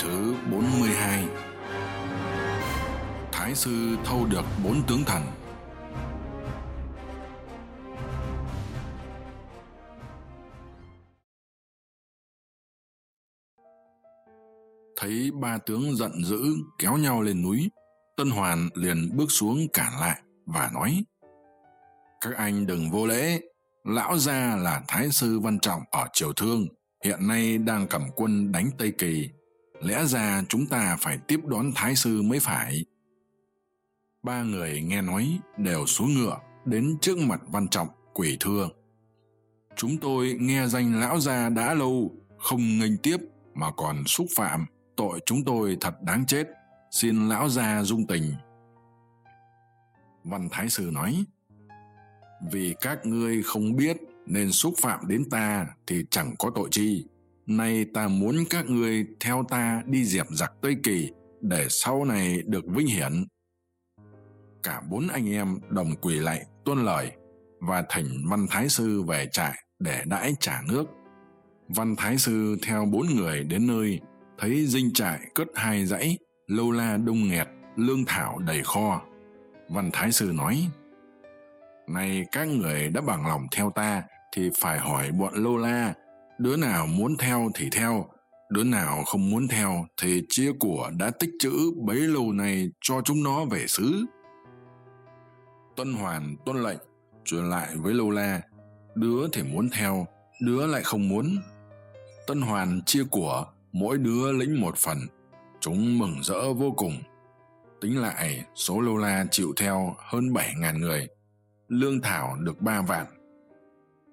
thứ 42 Thái sư thâu được bốn tướng thần. Thấy ba tướng giận dữ kéo nhau lên núi, Tân Hoàn liền bước xuống cản lại và nói Các anh đừng vô lễ, lão gia là Thái sư Văn Trọng ở Triều Thương, hiện nay đang cầm quân đánh Tây Kỳ lẽ ra chúng ta phải tiếp đón thái sư mới phải. Ba người nghe nói đều xuống ngựa đến trước mặt văn trọng, quỷ thưa chúng tôi nghe danh lão gia đã lâu, không nghênh tiếp mà còn xúc phạm, tội chúng tôi thật đáng chết. Xin lão gia dung tình. Văn thái sư nói, vì các ngươi không biết nên xúc phạm đến ta thì chẳng có tội chi nay ta muốn các ngươi theo ta đi dẹp giặc tây kỳ để sau này được vinh hiển. Cả bốn anh em đồng quỳ lạy tuân lời và thỉnh văn thái sư về trại để đãi trả nước. Văn thái sư theo bốn người đến nơi, thấy dinh trại cất hai dãy, lâu la đông nghẹt, lương thảo đầy kho. Văn thái sư nói nay các người đã bằng lòng theo ta thì phải hỏi bọn lâu la đứa nào muốn theo thì theo, đứa nào không muốn theo thì chia của đã tích chữ bấy lâu nay cho chúng nó về xứ. Tuân hoàn, tuân lệnh, truyền lại với lâu la. Đứa thì muốn theo, đứa lại không muốn. Tân hoàn chia của, mỗi đứa lĩnh một phần. Chúng mừng rỡ vô cùng. Tính lại, số lâu la chịu theo hơn bảy ngàn người. Lương thảo được ba vạn.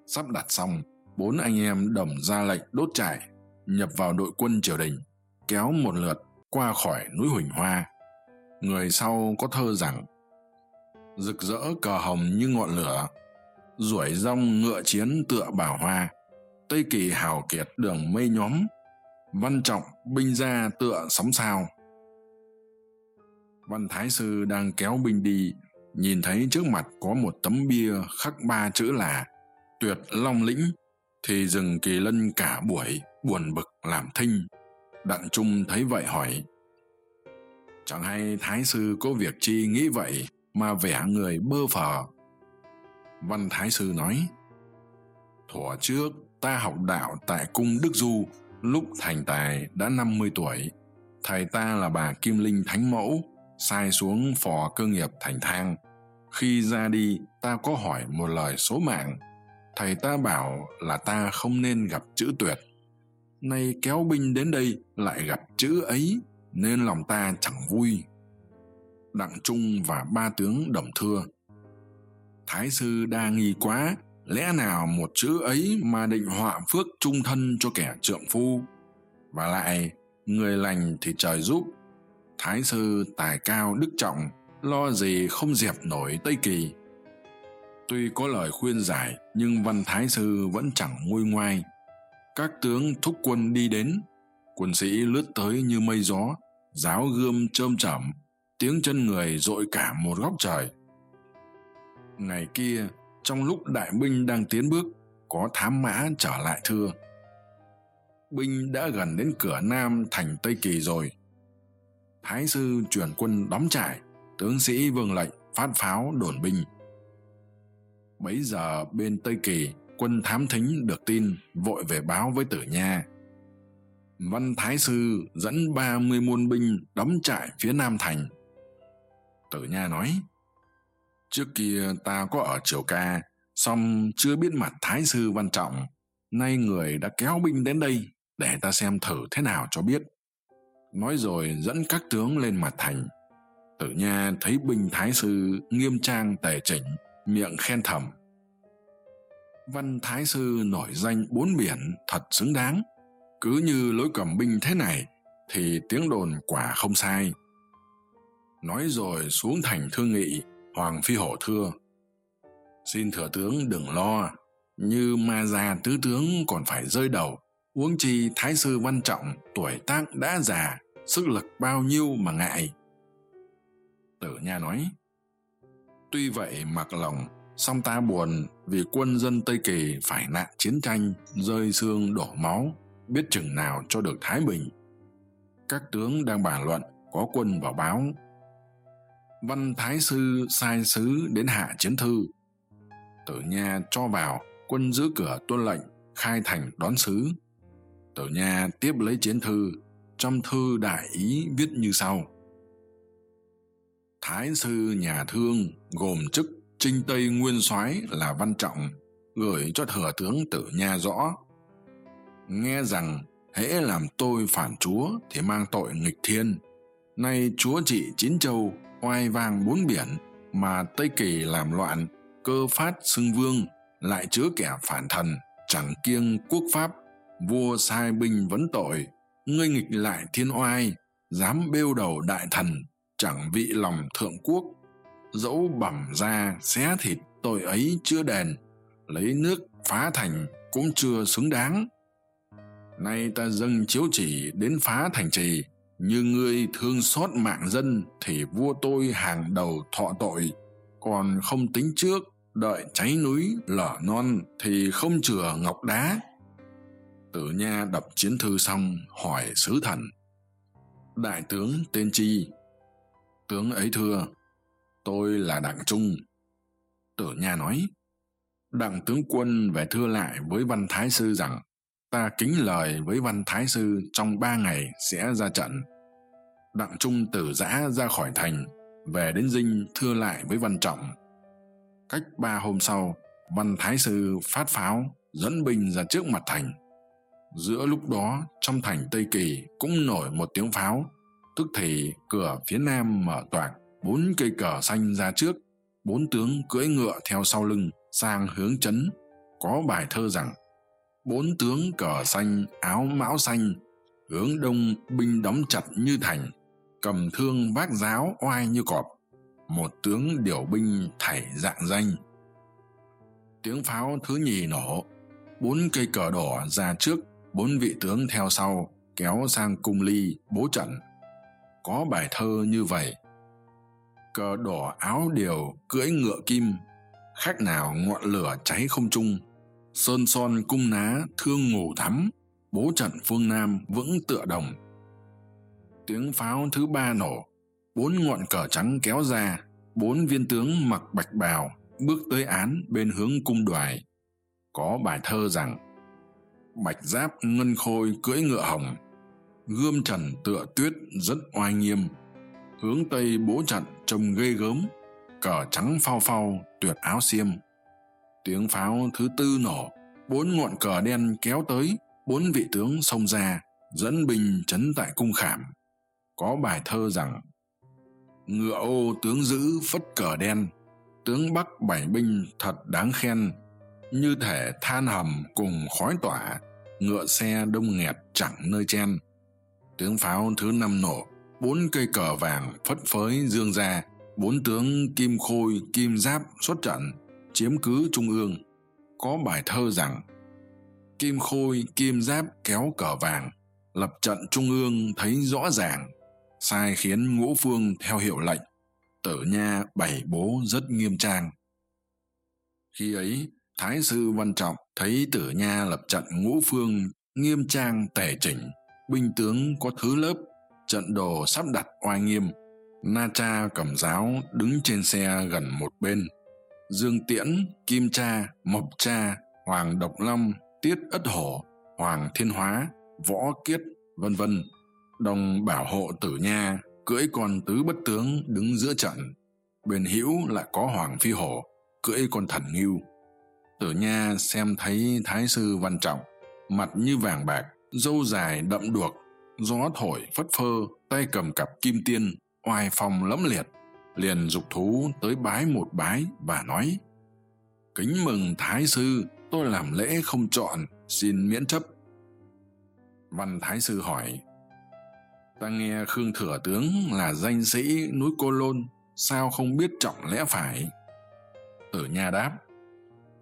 Sắp đặt xong bốn anh em đồng ra lệnh đốt trại, nhập vào đội quân triều đình, kéo một lượt qua khỏi núi huỳnh hoa. Người sau có thơ rằng, rực rỡ cờ hồng như ngọn lửa, ruổi rong ngựa chiến tựa bảo hoa. Tây kỳ hào kiệt đường mây nhóm, văn trọng binh ra tựa sóng sao. Văn thái sư đang kéo binh đi, nhìn thấy trước mặt có một tấm bia khắc ba chữ là tuyệt long lĩnh thì dừng kỳ lân cả buổi, buồn bực làm thinh. Đặng trung thấy vậy hỏi, chẳng hay thái sư có việc chi nghĩ vậy mà vẻ người bơ phờ? Văn thái sư nói, thuở trước ta học đạo tại cung đức du, lúc thành tài đã năm mươi tuổi. Thầy ta là bà kim linh thánh mẫu, sai xuống phò cơ nghiệp thành thang. Khi ra đi, ta có hỏi một lời số mạng thầy ta bảo là ta không nên gặp chữ tuyệt. Nay kéo binh đến đây lại gặp chữ ấy, nên lòng ta chẳng vui. Đặng trung và ba tướng đồng thưa. Thái sư đa nghi quá, lẽ nào một chữ ấy mà định họa phước trung thân cho kẻ trượng phu? Và lại, người lành thì trời giúp. Thái sư tài cao đức trọng, lo gì không dẹp nổi tây kỳ tuy có lời khuyên giải, nhưng văn thái sư vẫn chẳng nguôi ngoai. Các tướng thúc quân đi đến, quân sĩ lướt tới như mây gió, giáo gươm trơm chởm tiếng chân người dội cả một góc trời. Ngày kia, trong lúc đại binh đang tiến bước, có thám mã trở lại thưa. Binh đã gần đến cửa nam thành tây kỳ rồi. Thái sư chuyển quân đóng trại, tướng sĩ vương lệnh phát pháo đồn binh bấy giờ bên tây kỳ, quân thám thính được tin, vội về báo với tử nha. Văn thái sư dẫn ba mươi môn binh đóng trại phía nam thành. Tử nha nói, trước kia ta có ở triều ca, song chưa biết mặt thái sư văn trọng. Nay người đã kéo binh đến đây, để ta xem thử thế nào cho biết. Nói rồi dẫn các tướng lên mặt thành. Tử nha thấy binh thái sư nghiêm trang tề chỉnh miệng khen thầm. Văn thái sư nổi danh bốn biển thật xứng đáng. Cứ như lối cầm binh thế này thì tiếng đồn quả không sai. Nói rồi xuống thành thương nghị, hoàng phi hổ thưa. Xin thừa tướng đừng lo, như ma già tứ tướng còn phải rơi đầu, huống chi thái sư văn trọng tuổi tác đã già, sức lực bao nhiêu mà ngại. Tử nha nói tuy vậy, mặc lòng, song ta buồn vì quân dân tây kỳ phải nạn chiến tranh, rơi xương đổ máu, biết chừng nào cho được thái bình. Các tướng đang bàn luận, có quân vào báo. Văn thái sư sai sứ đến hạ chiến thư. Tử nha cho vào, quân giữ cửa tuân lệnh, khai thành đón sứ. Tử nha tiếp lấy chiến thư, trong thư đại ý viết như sau thái sư nhà thương gồm chức trinh tây nguyên soái là văn trọng, gửi cho thừa tướng tử nha rõ. Nghe rằng hễ làm tôi phản chúa thì mang tội nghịch thiên. Nay chúa trị chín châu oai vang bốn biển mà tây kỳ làm loạn, cơ phát xưng vương, lại chứa kẻ phản thần, chẳng kiêng quốc pháp. Vua sai binh vấn tội, ngươi nghịch lại thiên oai, dám bêu đầu đại thần chẳng vị lòng thượng quốc, dẫu bẩm ra xé thịt tội ấy chưa đền, lấy nước phá thành cũng chưa xứng đáng. Nay ta dâng chiếu chỉ đến phá thành trì, như ngươi thương xót mạng dân thì vua tôi hàng đầu thọ tội. Còn không tính trước, đợi cháy núi lở non thì không chừa ngọc đá. Tử nha đọc chiến thư xong hỏi sứ thần, đại tướng tên chi tướng ấy thưa, tôi là đặng trung. Tử nha nói đặng tướng quân về thưa lại với văn thái sư rằng, ta kính lời với văn thái sư trong ba ngày sẽ ra trận. Đặng trung từ giã ra khỏi thành, về đến dinh thưa lại với văn trọng. Cách ba hôm sau, văn thái sư phát pháo, dẫn binh ra trước mặt thành. Giữa lúc đó, trong thành tây kỳ cũng nổi một tiếng pháo tức thì cửa phía nam mở toạc, bốn cây cờ xanh ra trước, bốn tướng cưỡi ngựa theo sau lưng sang hướng trấn, có bài thơ rằng, bốn tướng cờ xanh, áo mão xanh, hướng đông binh đóng chặt như thành, cầm thương vác giáo oai như cọp, một tướng điều binh thảy dạng danh. Tiếng pháo thứ nhì nổ, bốn cây cờ đỏ ra trước, bốn vị tướng theo sau kéo sang cung ly bố trận có bài thơ như vậy. Cờ đỏ áo điều cưỡi ngựa kim, khác nào ngọn lửa cháy không trung sơn son cung ná thương ngủ thắm, bố trận phương nam vững tựa đồng. Tiếng pháo thứ ba nổ, bốn ngọn cờ trắng kéo ra, bốn viên tướng mặc bạch bào bước tới án bên hướng cung đoài. Có bài thơ rằng, bạch giáp ngân khôi cưỡi ngựa hồng gươm trần tựa tuyết rất oai nghiêm, hướng tây bố trận trông ghê gớm, cờ trắng phao phao tuyệt áo xiêm. Tiếng pháo thứ tư nổ, bốn ngọn cờ đen kéo tới, bốn vị tướng xông ra, dẫn binh trấn tại cung khảm. Có bài thơ rằng, ngựa ô tướng giữ phất cờ đen, tướng bắc bảy binh thật đáng khen. Như thể than hầm cùng khói tỏa, ngựa xe đông nghẹt chẳng nơi chen tiếng pháo thứ năm nổ, bốn cây cờ vàng phất phới dương ra, bốn tướng kim khôi, kim giáp xuất trận, chiếm cứ trung ương. Có bài thơ rằng, kim khôi, kim giáp kéo cờ vàng, lập trận trung ương thấy rõ ràng, sai khiến ngũ phương theo hiệu lệnh, tử nha bày bố rất nghiêm trang. Khi ấy, thái sư văn trọng thấy tử nha lập trận ngũ phương nghiêm trang tề chỉnh binh tướng có thứ lớp, trận đồ sắp đặt oai nghiêm. Na cha cầm giáo đứng trên xe gần một bên. Dương tiễn, kim cha, mộc cha, hoàng độc long, tiết ất hổ, hoàng thiên hóa, võ kiết, vân vân. Đồng bảo hộ tử nha, cưỡi con tứ bất tướng đứng giữa trận. Bên hữu lại có hoàng phi hổ, cưỡi con thần ngưu. Tử nha xem thấy thái sư văn trọng, mặt như vàng bạc râu dài đậm đuộc, gió thổi phất phơ, tay cầm cặp kim tiên, oai phong lẫm liệt, liền dục thú tới bái một bái và nói, kính mừng thái sư, tôi làm lễ không chọn, xin miễn chấp. Văn thái sư hỏi, ta nghe khương thừa tướng là danh sĩ núi cô lôn, sao không biết trọng lẽ phải? Tử nha đáp,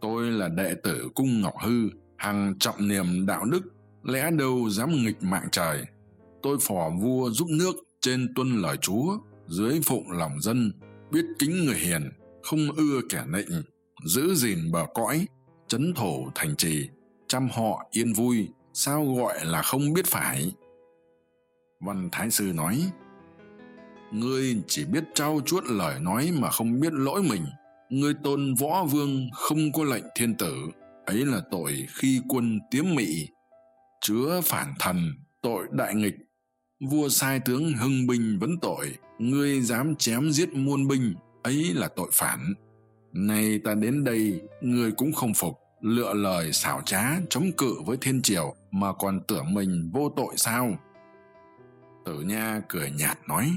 tôi là đệ tử cung ngọc hư, hằng trọng niềm đạo đức lẽ đâu dám nghịch mạng trời? Tôi phò vua giúp nước trên tuân lời chúa, dưới phụng lòng dân, biết kính người hiền, không ưa kẻ nịnh, giữ gìn bờ cõi, chấn thổ thành trì, chăm họ yên vui, sao gọi là không biết phải? Văn thái sư nói, ngươi chỉ biết trao chuốt lời nói mà không biết lỗi mình. Ngươi tôn võ vương không có lệnh thiên tử. Ấy là tội khi quân tiếm mị chứa phản thần, tội đại nghịch. Vua sai tướng hưng binh vấn tội, ngươi dám chém giết muôn binh, ấy là tội phản. Nay ta đến đây, ngươi cũng không phục, lựa lời xảo trá, chống cự với thiên triều, mà còn tưởng mình vô tội sao? Tử nha cười nhạt nói,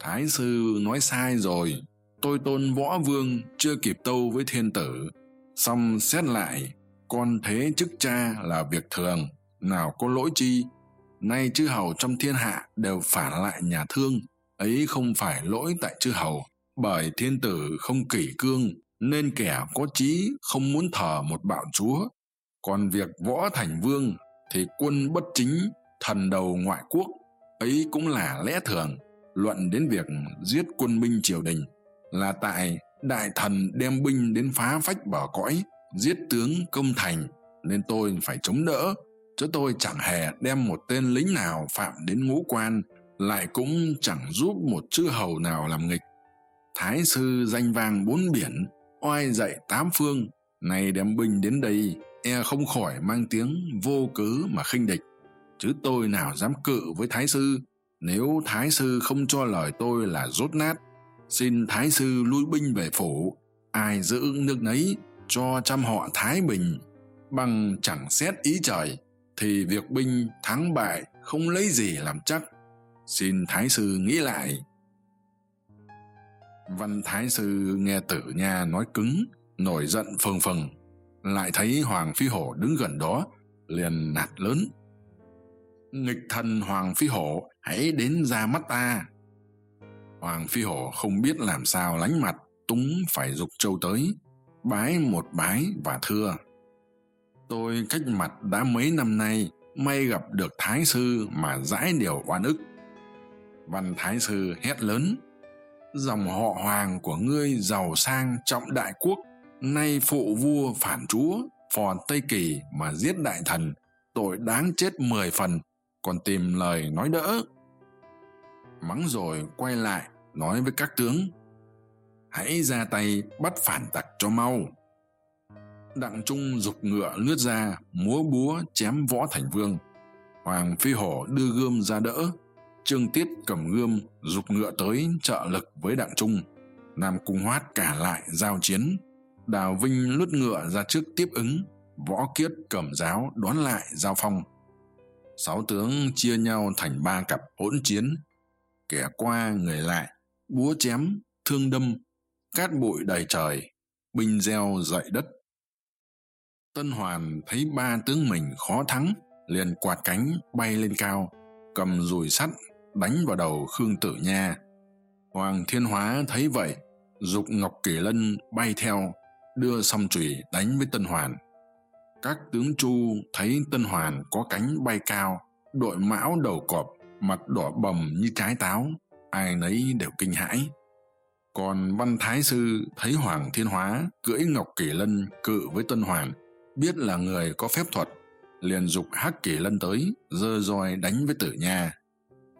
thái sư nói sai rồi, tôi tôn võ vương chưa kịp tâu với thiên tử song xét lại con thế chức cha là việc thường, nào có lỗi chi. Nay chư hầu trong thiên hạ đều phản lại nhà thương, ấy không phải lỗi tại chư hầu, bởi thiên tử không kỷ cương, nên kẻ có trí không muốn thờ một bạo chúa. Còn việc võ thành vương thì quân bất chính, thần đầu ngoại quốc, ấy cũng là lẽ thường. Luận đến việc giết quân binh triều đình là tại đại thần đem binh đến phá phách bờ cõi giết tướng công thành, nên tôi phải chống đỡ, chứ tôi chẳng hề đem một tên lính nào phạm đến ngũ quan, lại cũng chẳng giúp một chư hầu nào làm nghịch. Thái sư danh vang bốn biển, oai dậy tám phương, nay đem binh đến đây e không khỏi mang tiếng vô cớ mà khinh địch. Chứ tôi nào dám cự với thái sư, nếu thái sư không cho lời tôi là rốt nát, xin thái sư lui binh về phủ, ai giữ nước nấy cho trăm họ thái bình. Bằng chẳng xét ý trời, thì việc binh thắng bại không lấy gì làm chắc. Xin thái sư nghĩ lại. Văn thái sư nghe tử nha nói cứng, nổi giận phừng phừng, lại thấy hoàng phi hổ đứng gần đó, liền nạt lớn. Nghịch thần hoàng phi hổ, hãy đến ra mắt ta. Hoàng phi hổ không biết làm sao lánh mặt, túng phải dục châu tới bái một bái và thưa. Tôi cách mặt đã mấy năm nay, may gặp được thái sư mà giải điều oan ức. Văn thái sư hét lớn, dòng họ hoàng của ngươi giàu sang trọng đại quốc, nay phụ vua phản chúa, phò tây kỳ mà giết đại thần, tội đáng chết mười phần, còn tìm lời nói đỡ. Mắng rồi quay lại nói với các tướng hãy ra tay bắt phản tặc cho mau. Đặng trung g ngựa lướt ra, múa búa chém võ thành vương. Hoàng phi hổ đưa gươm ra đỡ. Trương tiết cầm gươm g ngựa tới trợ lực với đặng trung. Nam cung hoát cả lại giao chiến. Đào vinh lướt ngựa ra trước tiếp ứng. Võ kiết cầm giáo đón lại giao phong. Sáu tướng chia nhau thành ba cặp hỗn chiến. Kẻ qua người lại, búa chém, thương đâm cát bụi đầy trời, binh gieo dậy đất. Tân hoàn thấy ba tướng mình khó thắng, liền quạt cánh bay lên cao, cầm dùi sắt đánh vào đầu khương tử nha. Hoàng thiên hóa thấy vậy g ngọc kỳ lân bay theo, đưa song chùy đánh với tân hoàn. Các tướng chu thấy tân hoàn có cánh bay cao, đội mão đầu cọp, mặt đỏ bầm như trái táo, ai nấy đều kinh hãi còn văn thái sư thấy hoàng thiên hóa cưỡi ngọc kỷ lân cự với tân hoàn biết là người có phép thuật, liền dục hắc kỷ lân tới giơ roi đánh với tử nha.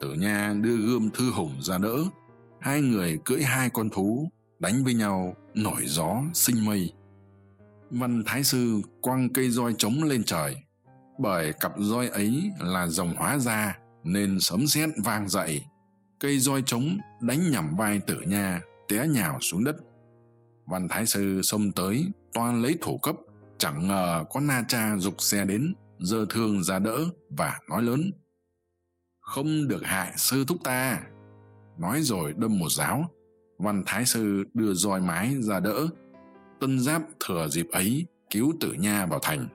Tử nha đưa gươm thư hùng ra đỡ, hai người cưỡi hai con thú, đánh với nhau nổi gió sinh mây. Văn thái sư quăng cây roi trống lên trời, bởi cặp roi ấy là dòng hóa ra nên sấm sét vang dậy. Cây roi trống đánh nhằm vai tử nha té nhào xuống đất. Văn thái sư xông tới, toan lấy thủ cấp chẳng ngờ có na cha g xe đến giơ thương ra đỡ và nói lớn, không được hại sư thúc ta. Nói rồi đâm một giáo, văn thái sư đưa roi mái ra đỡ. Tân giáp thừa dịp ấy cứu tử nha vào thành.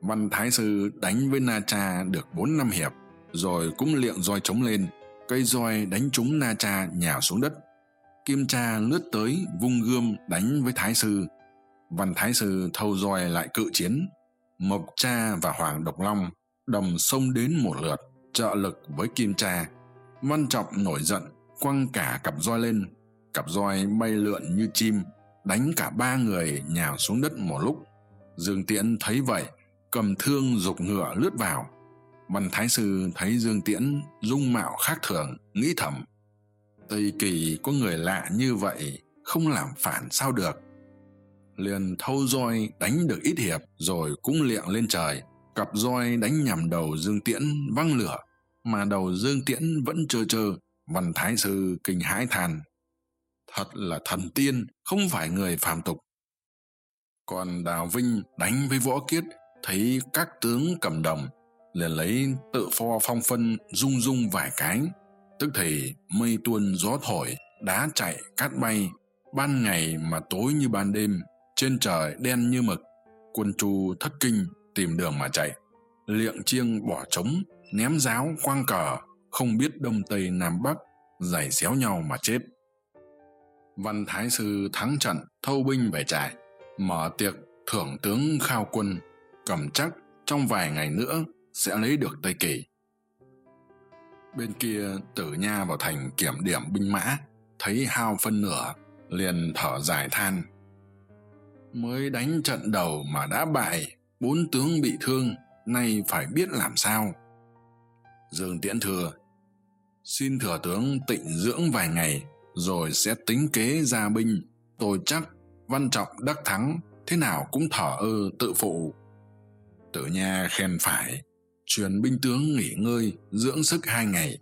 Văn thái sư đánh với na cha được bốn năm hiệp, rồi cũng liệng roi trống lên, cây roi đánh trúng na cha nhào xuống đất kim cha lướt tới vung gươm đánh với thái sư. Văn thái sư thâu roi lại cự chiến. Mộc cha và hoàng độc long đồng xông đến một lượt, trợ lực với kim cha. Văn trọng nổi giận, quăng cả cặp roi lên. Cặp roi bay lượn như chim, đánh cả ba người nhào xuống đất một lúc. Dương tiễn thấy vậy, cầm thương g ngựa lướt vào. Văn thái sư thấy dương tiễn dung mạo khác thường, nghĩ thầm tây kỳ có người lạ như vậy, không làm phản sao được. Liền thâu roi đánh được ít hiệp, rồi cũng liệng lên trời. Cặp roi đánh nhằm đầu dương tiễn văng lửa, mà đầu dương tiễn vẫn trơ trơ. Văn thái sư kinh hãi than, thật là thần tiên, không phải người phàm tục. Còn đào vinh đánh với võ kiết, thấy các tướng cầm đồng, liền lấy tự pho phong phân rung rung vài cái tức thì mây tuôn gió thổi, đá chạy, cát bay. Ban ngày mà tối như ban đêm, trên trời đen như mực. Quân chu thất kinh, tìm đường mà chạy. Liệng chiêng bỏ trống, ném giáo quang cờ, không biết đông tây nam bắc, giày xéo nhau mà chết. Văn thái sư thắng trận, thâu binh về trại. Mở tiệc, thưởng tướng khao quân. Cầm chắc, trong vài ngày nữa, sẽ lấy được tây kỳ bên kia tử nha vào thành kiểm điểm binh mã, thấy hao phân nửa, liền thở dài than. Mới đánh trận đầu mà đã bại, bốn tướng bị thương, nay phải biết làm sao? Dương tiễn thừa xin thừa tướng tịnh dưỡng vài ngày, rồi sẽ tính kế ra binh. Tôi chắc văn trọng đắc thắng, thế nào cũng thở ơ tự phụ. Tử nha khen phải truyền binh tướng nghỉ ngơi dưỡng sức hai ngày.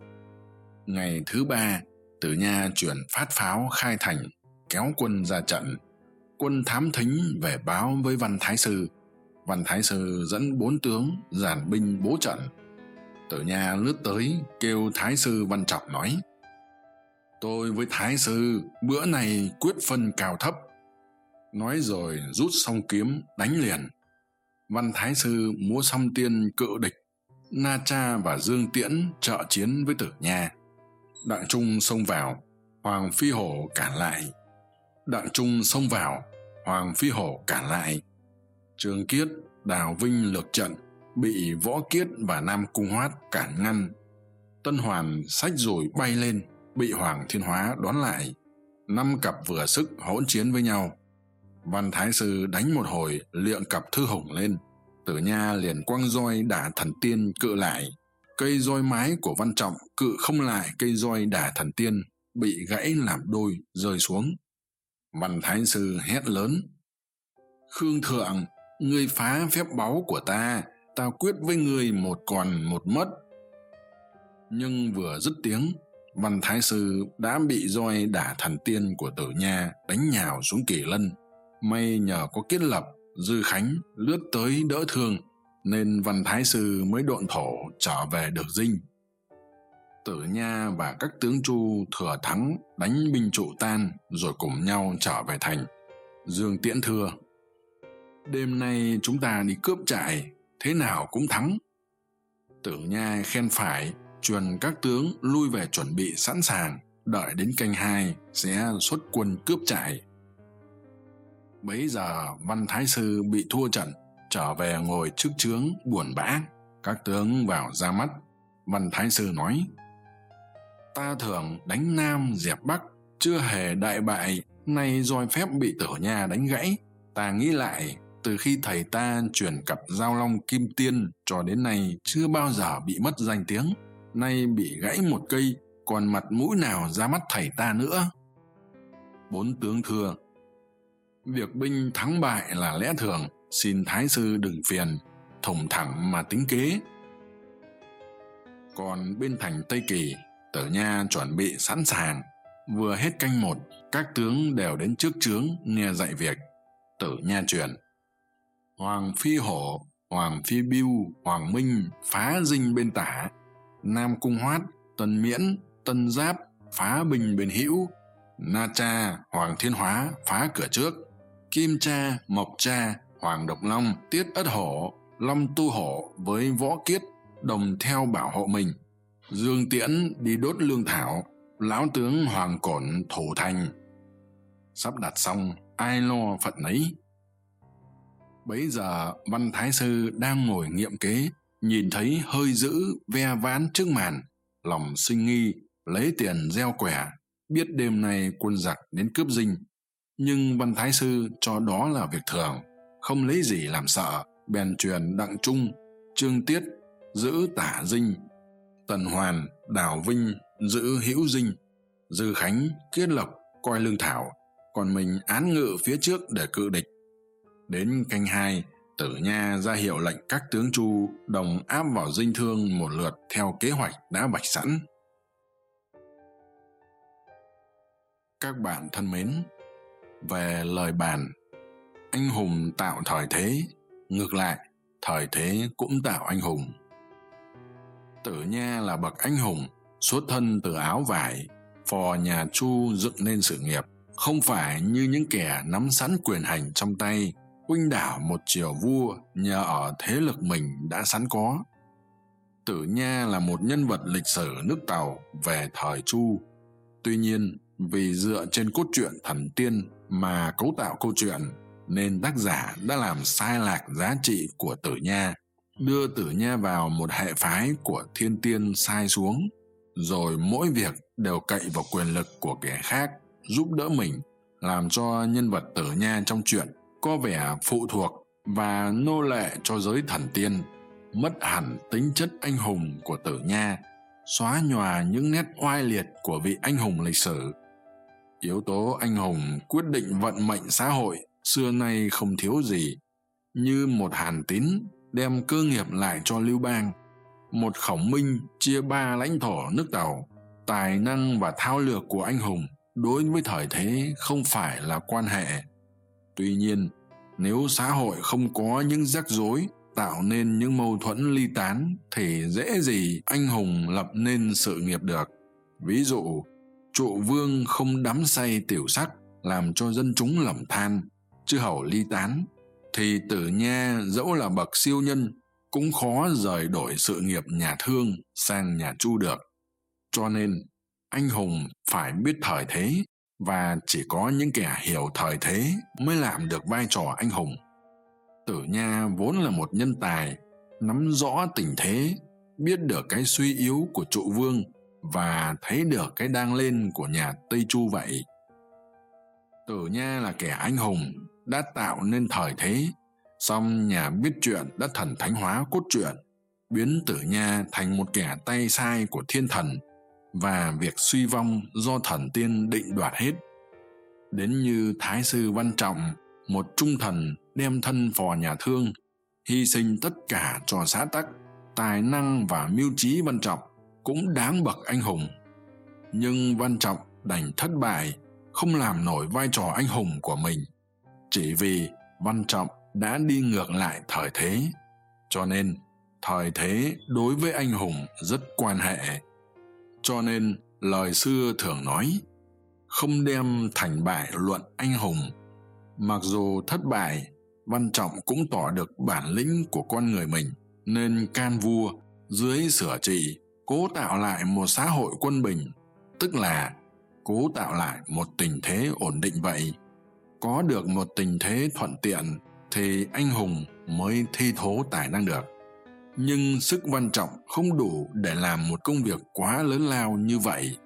Ngày thứ ba tử nha chuyển phát pháo khai thành, kéo quân ra trận. Quân thám thính về báo với văn thái sư. Văn thái sư dẫn bốn tướng giản binh bố trận. Tử nha lướt tới, kêu thái sư văn trọng nói, tôi với thái sư, bữa này quyết phân cao thấp. Nói rồi rút xong kiếm đánh liền. Văn thái sư múa song tiên cự địch na cha và dương tiễn trợ chiến với tử nha. Đặng trung xông vào, hoàng phi hổ cản lại. Đặng trung xông vào, hoàng phi hổ cản lại. Trương kiết, đào vinh lược trận, bị võ kiết và nam cung hoát cản ngăn. Tân hoàn sách rồi bay lên, bị hoàng thiên hóa đón lại. Năm cặp vừa sức hỗn chiến với nhau. Văn thái sư đánh một hồi, liệng cặp thư hùng lên tử nha liền quăng roi đả thần tiên cự lại. Cây roi mái của văn trọng cự không lại cây roi đả thần tiên, bị gãy làm đôi, rơi xuống. Văn thái sư hét lớn, khương thượng, ngươi phá phép báu của ta ta quyết với ngươi một còn một mất. Nhưng vừa dứt tiếng, văn thái sư đã bị roi đả thần tiên của tử nha đánh nhào xuống kỳ lân. May nhờ có kết lập dư khánh lướt tới đỡ thương, nên văn thái sư mới độn thổ trở về được dinh. Tử nha và các tướng chu thừa thắng đánh binh trụ tan rồi cùng nhau trở về thành. Dương tiễn thưa, đêm nay chúng ta đi cướp trại, thế nào cũng thắng. Tử nha khen phải, truyền các tướng lui về chuẩn bị sẵn sàng, đợi đến canh hai sẽ xuất quân cướp trại bấy giờ văn thái sư bị thua trận, trở về ngồi trước trướng buồn bã. Các tướng vào ra mắt. Văn thái sư nói, ta thường đánh nam dẹp bắc, chưa hề đại bại, nay roi phép bị tử nhà đánh gãy. Ta nghĩ lại, từ khi thầy ta chuyển cặp giao long kim tiên cho đến nay chưa bao giờ bị mất danh tiếng. Nay bị gãy một cây, còn mặt mũi nào ra mắt thầy ta nữa? Bốn tướng thưa việc binh thắng bại là lẽ thường. Xin thái sư đừng phiền. Thủng thẳng mà tính kế. Còn bên thành tây kỳ tử nha chuẩn bị sẵn sàng. Vừa hết canh một, các tướng đều đến trước trướng nghe dạy việc. Tử nha truyền. Hoàng phi hổ, hoàng phi biêu hoàng minh phá dinh bên tả. Nam cung hoát, tân miễn, tân giáp phá bình bên hữu. Na cha, hoàng thiên hóa phá cửa trước kim cha, mộc cha, hoàng độc long, tiết ất hổ, long tu hổ với võ kiết đồng theo bảo hộ mình. Dương tiễn đi đốt lương thảo, lão tướng hoàng cổn thủ thành. Sắp đặt xong, ai lo phận ấy? Bấy giờ, văn thái sư đang ngồi nghiệm kế, nhìn thấy hơi dữ, ve ván trước màn, lòng sinh nghi, lấy tiền gieo quẻ, biết đêm nay quân giặc đến cướp dinh nhưng văn thái sư cho đó là việc thường, không lấy gì làm sợ, bèn truyền đặng trung, trương tiết, giữ tả dinh, tần hoàn, đào vinh, giữ hữu dinh, dư khánh kết lộc, coi lương thảo, còn mình án ngự phía trước để cự địch. Đến canh hai, tử nha ra hiệu lệnh các tướng chu đồng áp vào dinh thương một lượt theo kế hoạch đã vạch sẵn. Các bạn thân mến về lời bàn. Anh hùng tạo thời thế, ngược lại, thời thế cũng tạo anh hùng. Tử nha là bậc anh hùng, xuất thân từ áo vải, phò nhà chu dựng nên sự nghiệp, không phải như những kẻ nắm sẵn quyền hành trong tay, huynh đảo một triều vua nhờ ở thế lực mình đã sẵn có. Tử nha là một nhân vật lịch sử nước tàu về thời chu. Tuy nhiên, vì dựa trên cốt truyện thần tiên mà cấu tạo câu chuyện nên tác giả đã làm sai lạc giá trị của tử nha, đưa tử nha vào một hệ phái của thiên tiên sai xuống, rồi mỗi việc đều cậy vào quyền lực của kẻ khác giúp đỡ mình, làm cho nhân vật tử nha trong chuyện có vẻ phụ thuộc và nô lệ cho giới thần tiên, mất hẳn tính chất anh hùng của tử nha, xóa nhòa những nét oai liệt của vị anh hùng lịch sử yếu tố anh hùng quyết định vận mệnh xã hội, xưa nay không thiếu gì. Như một hàn tín đem cơ nghiệp lại cho lưu bang, một khổng minh chia ba lãnh thổ nước tàu, tài năng và thao lược của anh hùng đối với thời thế không phải là quan hệ. Tuy nhiên, nếu xã hội không có những rắc rối tạo nên những mâu thuẫn ly tán thì dễ gì anh hùng lập nên sự nghiệp được. Ví dụ trụ vương không đắm say tiểu sắc, làm cho dân chúng lầm than chư hầu ly tán. Thì tử nha dẫu là bậc siêu nhân, cũng khó rời đổi sự nghiệp nhà thương sang nhà chu được. Cho nên, anh hùng phải biết thời thế, và chỉ có những kẻ hiểu thời thế mới làm được vai trò anh hùng. Tử nha vốn là một nhân tài, nắm rõ tình thế, biết được cái suy yếu của trụ vương và thấy được cái đang lên của nhà tây chu vậy. Tử nha là kẻ anh hùng, đã tạo nên thời thế, song nhà biết chuyện đã thần thánh hóa cốt truyện, biến tử nha thành một kẻ tay sai của thiên thần, và việc suy vong do thần tiên định đoạt hết. Đến như thái sư văn trọng, một trung thần đem thân phò nhà thương, hy sinh tất cả cho xã tắc, tài năng và mưu trí văn trọng cũng đáng bậc anh hùng. Nhưng văn trọng đành thất bại, không làm nổi vai trò anh hùng của mình. Chỉ vì văn trọng đã đi ngược lại thời thế. Cho nên, thời thế đối với anh hùng rất quan hệ. Cho nên, lời xưa thường nói, không đem thành bại luận anh hùng. Mặc dù thất bại, văn trọng cũng tỏ được bản lĩnh của con người mình, nên can vua dưới sửa trị cố tạo lại một xã hội quân bình, tức là cố tạo lại một tình thế ổn định vậy. Có được một tình thế thuận tiện thì anh hùng mới thi thố tài năng được. Nhưng sức văn trọng không đủ để làm một công việc quá lớn lao như vậy.